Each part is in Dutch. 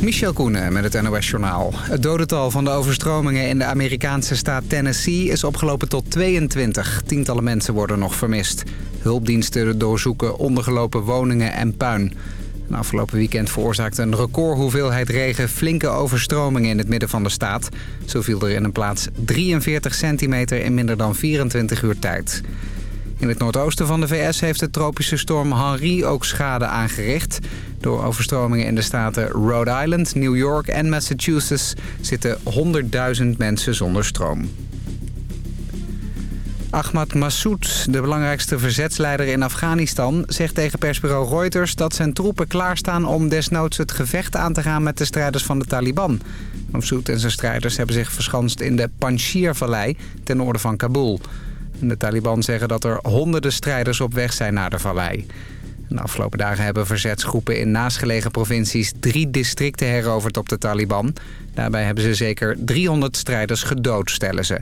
Michel Koenen met het NOS-journaal. Het dodental van de overstromingen in de Amerikaanse staat Tennessee is opgelopen tot 22. Tientallen mensen worden nog vermist. Hulpdiensten doorzoeken ondergelopen woningen en puin. Afgelopen weekend veroorzaakte een recordhoeveelheid regen flinke overstromingen in het midden van de staat. Zo viel er in een plaats 43 centimeter in minder dan 24 uur tijd. In het noordoosten van de VS heeft de tropische storm Henri ook schade aangericht. Door overstromingen in de staten Rhode Island, New York en Massachusetts... zitten 100.000 mensen zonder stroom. Ahmad Massoud, de belangrijkste verzetsleider in Afghanistan... zegt tegen persbureau Reuters dat zijn troepen klaarstaan... om desnoods het gevecht aan te gaan met de strijders van de Taliban. Massoud en zijn strijders hebben zich verschanst in de Panjshir-vallei... ten noorden van Kabul. De Taliban zeggen dat er honderden strijders op weg zijn naar de vallei. De afgelopen dagen hebben verzetsgroepen in naastgelegen provincies drie districten heroverd op de Taliban. Daarbij hebben ze zeker 300 strijders gedood, stellen ze.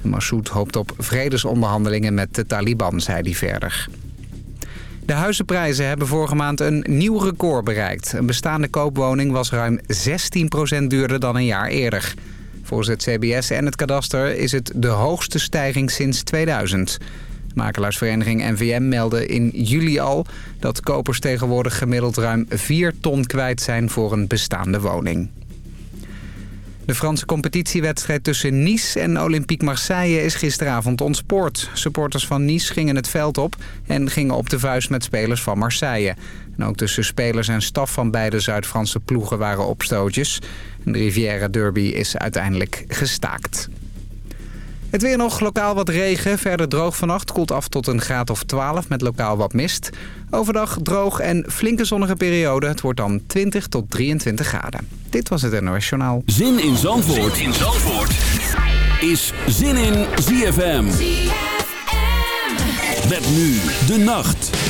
Massoud hoopt op vredesonderhandelingen met de Taliban, zei hij verder. De huizenprijzen hebben vorige maand een nieuw record bereikt. Een bestaande koopwoning was ruim 16% duurder dan een jaar eerder. Volgens het CBS en het kadaster is het de hoogste stijging sinds 2000. Makelaarsvereniging NVM meldde in juli al dat kopers tegenwoordig gemiddeld ruim 4 ton kwijt zijn voor een bestaande woning. De Franse competitiewedstrijd tussen Nice en Olympique Marseille is gisteravond ontspoord. Supporters van Nice gingen het veld op en gingen op de vuist met spelers van Marseille. En ook tussen spelers en staf van beide Zuid-Franse ploegen waren opstootjes. De Riviera Derby is uiteindelijk gestaakt. Het weer nog, lokaal wat regen, verder droog vannacht. Koelt af tot een graad of 12 met lokaal wat mist. Overdag droog en flinke zonnige periode. Het wordt dan 20 tot 23 graden. Dit was het NOS Journaal. Zin in Zandvoort, zin in Zandvoort. is Zin in ZFM. ZFM. Met nu de nacht.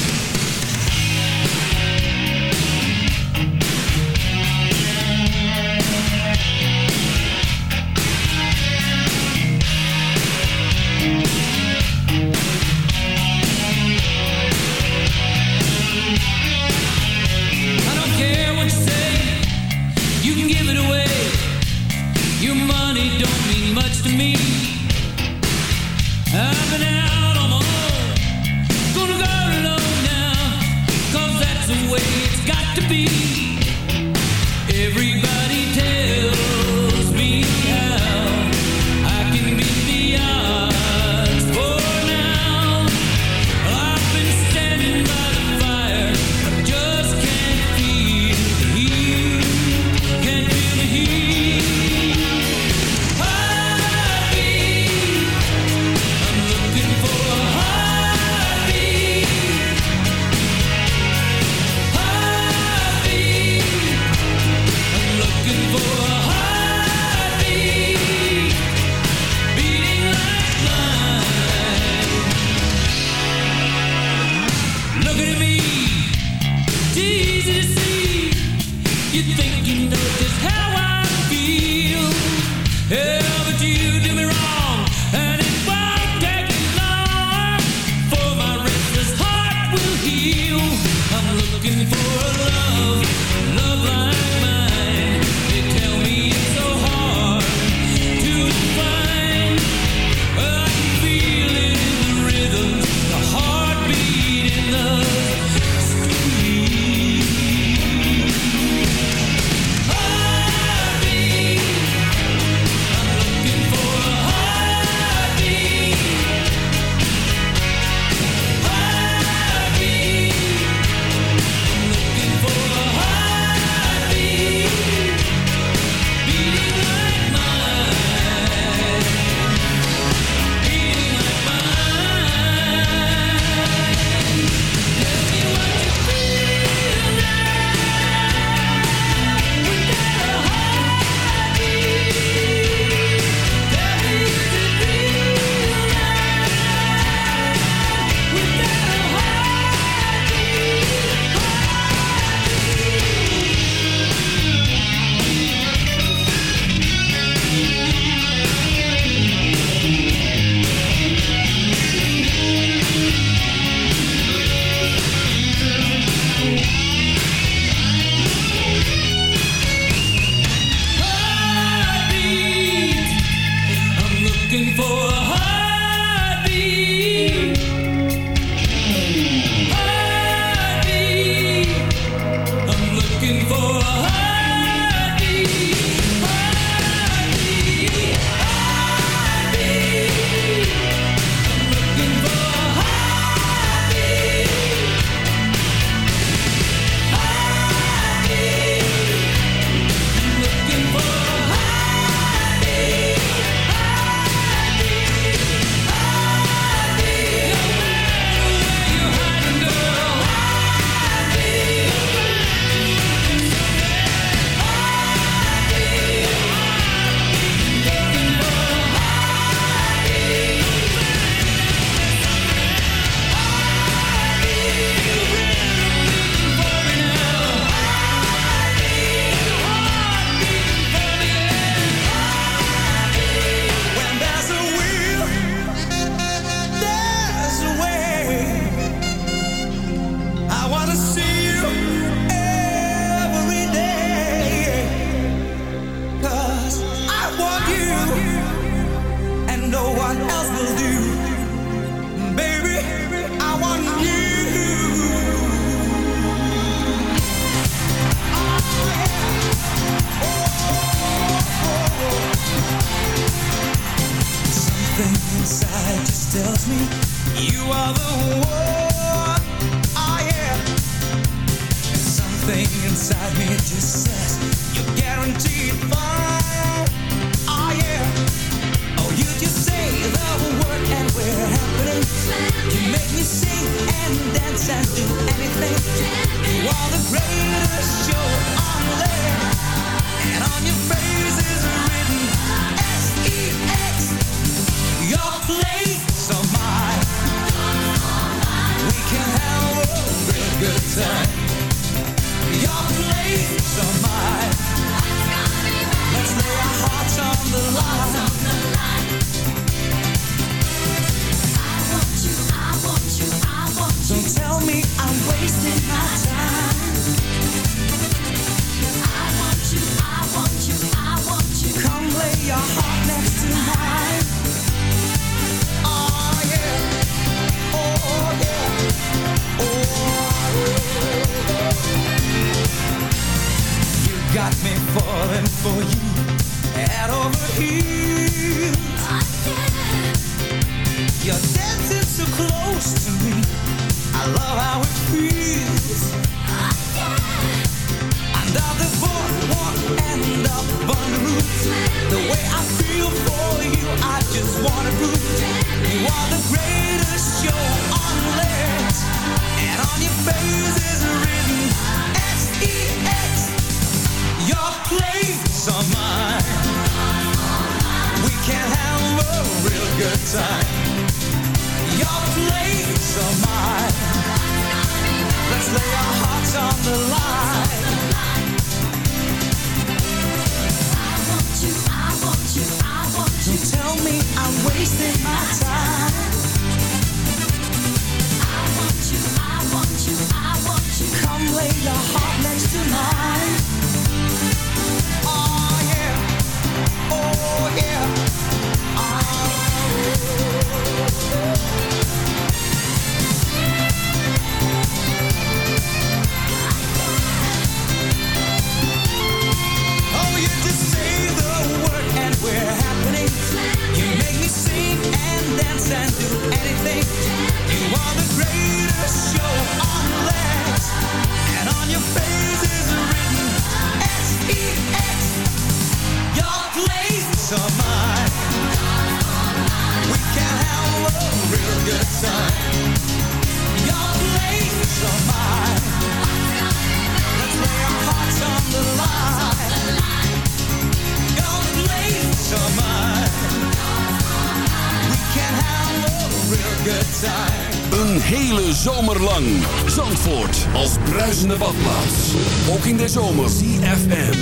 zomerlang. Zandvoort als bruisende badplaats. Ook in de zomer. CFM.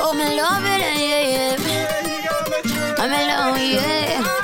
Oh, my love it, yeah, yeah. I'm alone, yeah.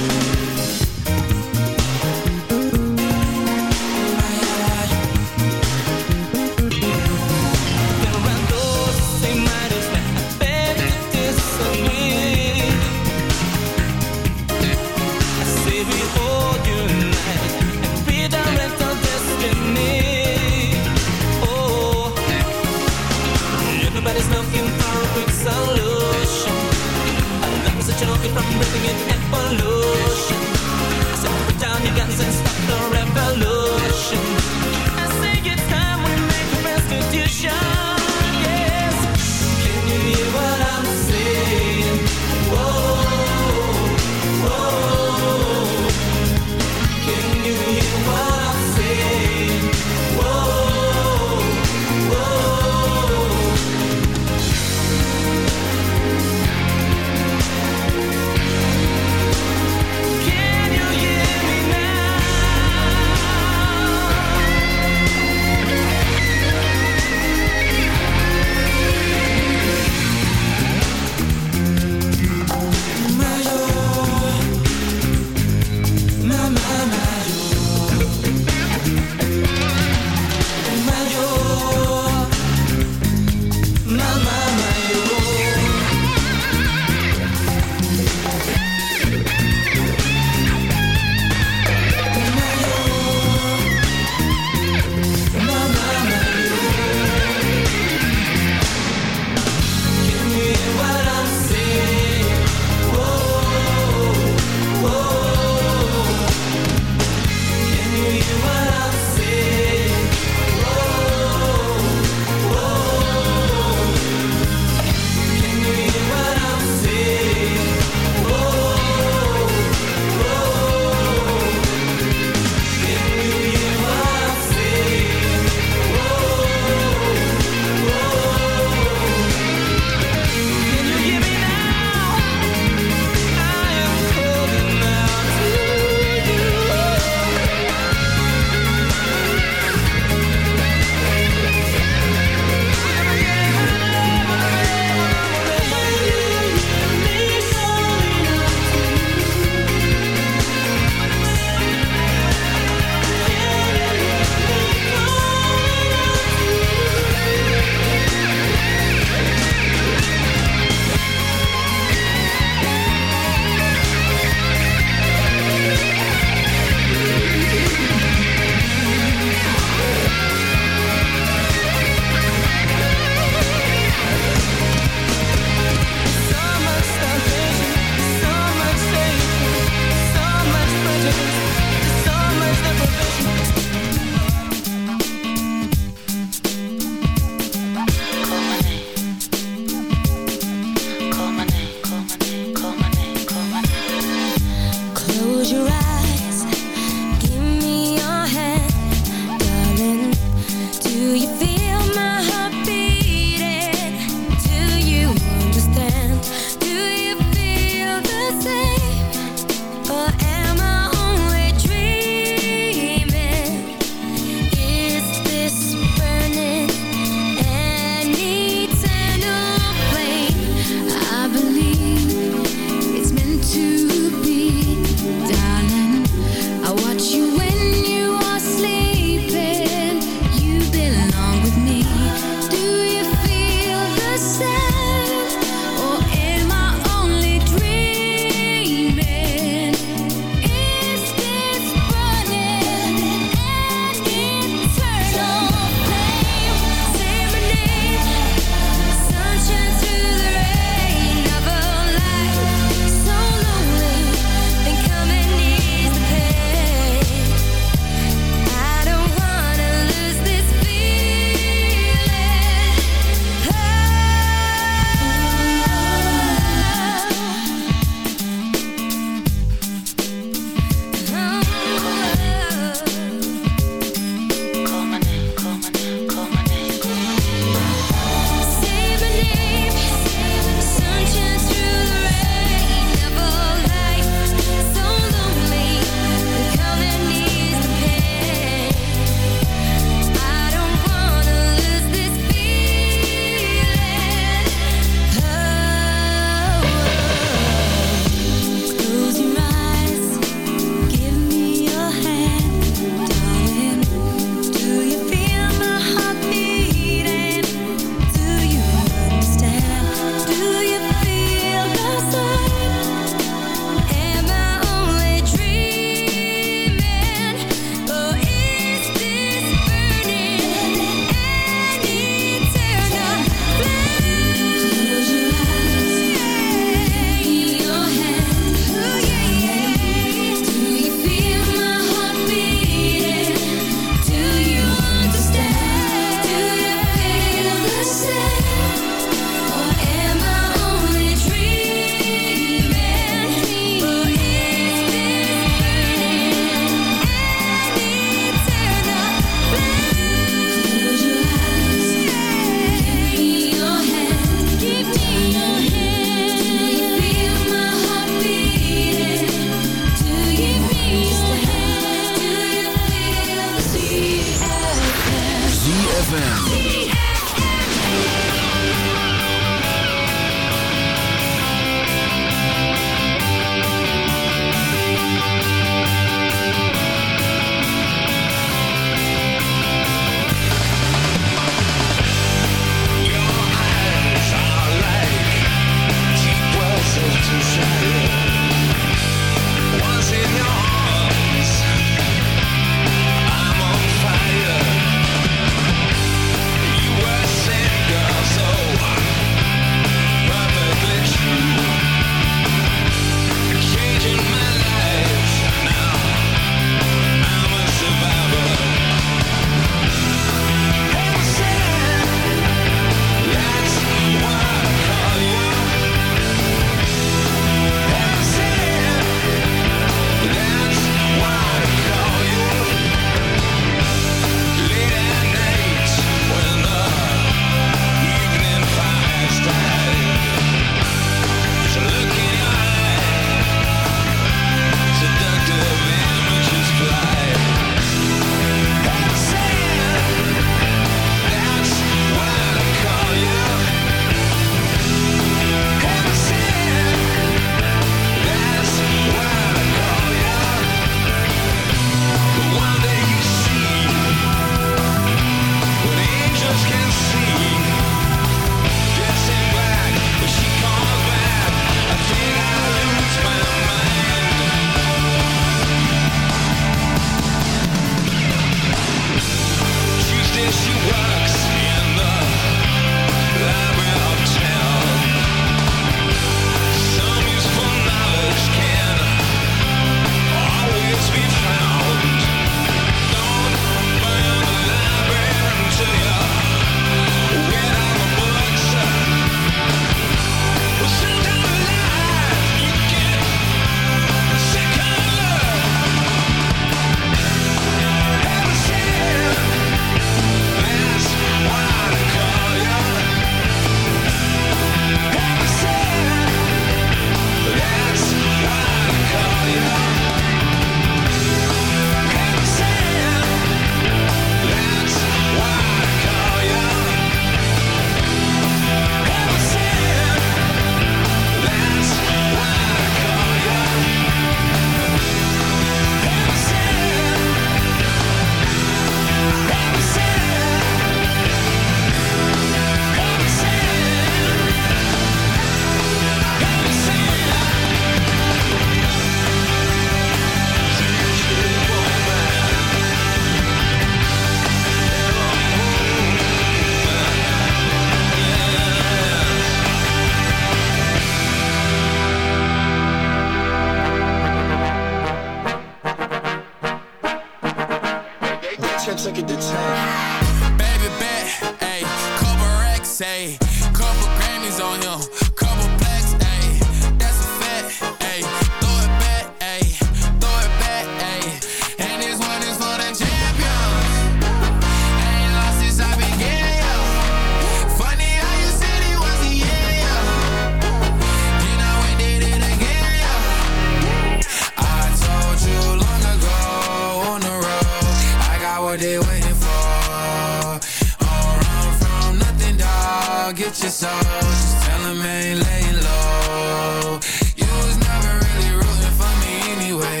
Soul. Just tell him I ain't laying low. You was never really rooting for me anyway.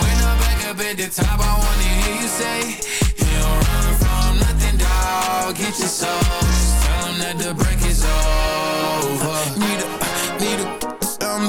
When I'm back up at the top, I wanna hear you say, You don't run from nothing, dog. Get your soul. Just tell him that the break is over. Need a, need a, um,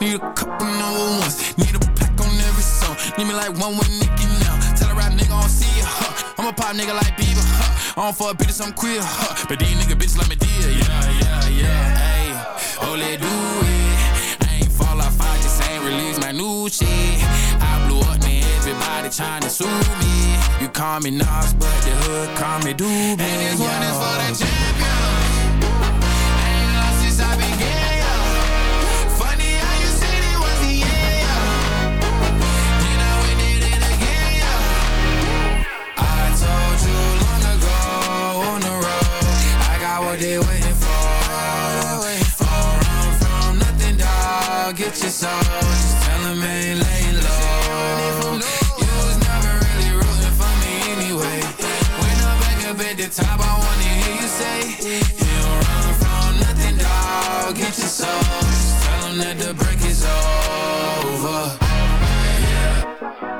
need a couple number ones. Need a pack on every song. Need me like one with Nicki now. Tell a rap nigga I don't see ya. Huh. A pop nigga like Bieber. Huh. I don't fuck bitches, I'm queer. Huh. But these nigga bitches like me deal. Yeah, yeah, yeah. Ayy, oh, let do it. I ain't fall off, I just ain't release my new shit. I blew up, man, everybody trying to sue me. You call me Nas, but the hood call me Doobie. And this one is for the champion. They waiting for. Don't run from nothing, dog. Get your soul. Just tell them ain't laying low. You was never really rooting for me anyway. When I'm back up at the top, I wanna hear you say, You don't run from nothing, dog. Get your soul. Just tell them that the break is over.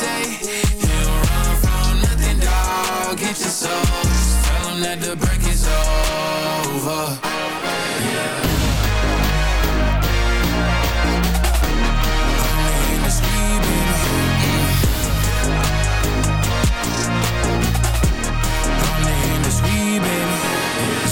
say, You don't run from nothing, dog. Get your soul. Just tell that the break is over.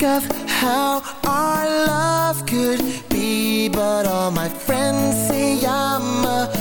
think of how our love could be But all my friends say I'm a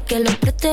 que lo preste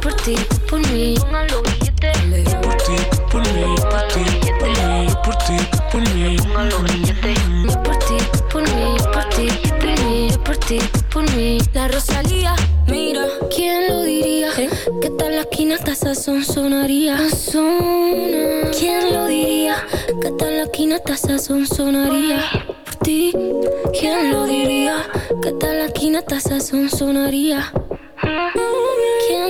por ti, por mí. Pongan los billetes. Por ti, por mí, por ti, por mí, por ti, por mí. Pongan los billetes. Por ti, por mí, por ti, por mí, por ti, por mí. La Rosalía, mira, ¿quién lo diría? ¿Eh? Que tal la esquina hasta son sonaría. ¿Quién lo diría? Que tal la esquina hasta son sonaría. Por ti, ¿quién lo diría? Que tal la esquina hasta son sonaría. ¿Quién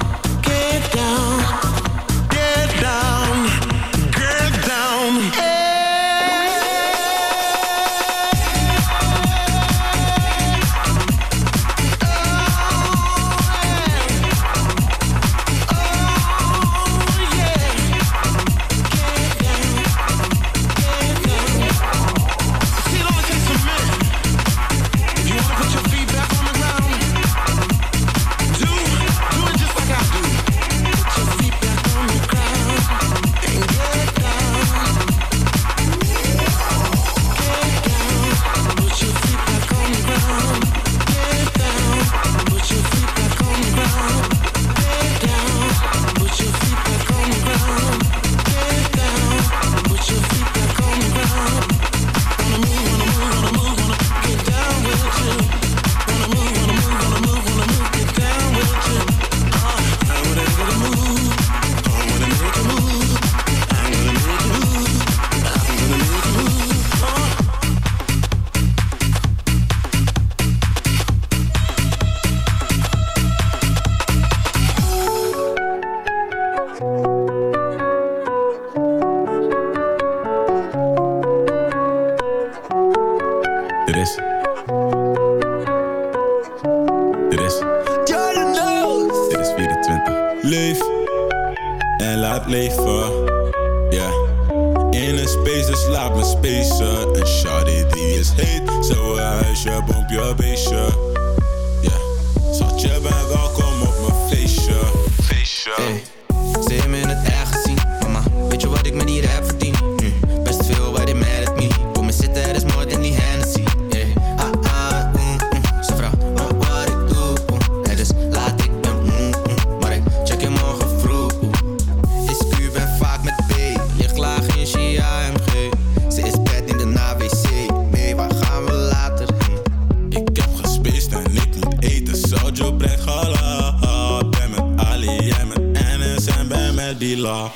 En shawty die is heet. Zo huisje, bompje, beestje. Ja. Schat, je bent welkom op mijn feestje. Feestje. Hey,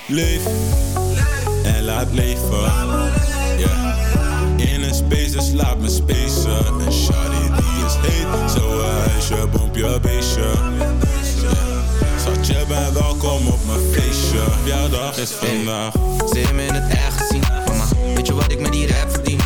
Leef en laat leven. Ja. In een space, dus laat me spacen. En shawty die is heet. Zo een huisje, bompje, beestje. Ja. Schat, je bent welkom op mijn feestje. Jouw dag is vandaag. Hebben me in het echt gezien. Mama, weet je wat ik met die rap verdien?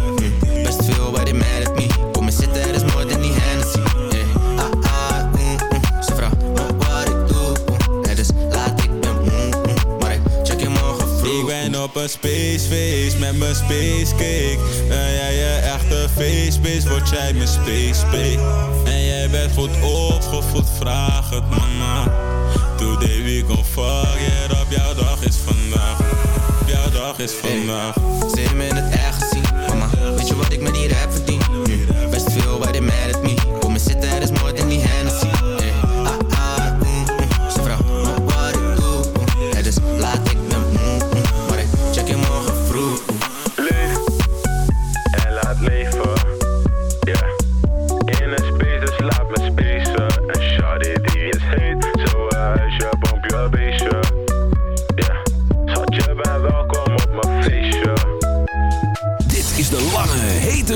Een spacefeest met mijn space cake. Ben jij je echte face word jij mijn space babe. En jij bent goed opgevoed, vraag het mama. Today we gon' fuck it up, jouw dag is vandaag. Jouw dag is vandaag. Ze hebben me in het echt gezien. Mama, weet je wat ik met die rap verdien? Best veel waar die mad at me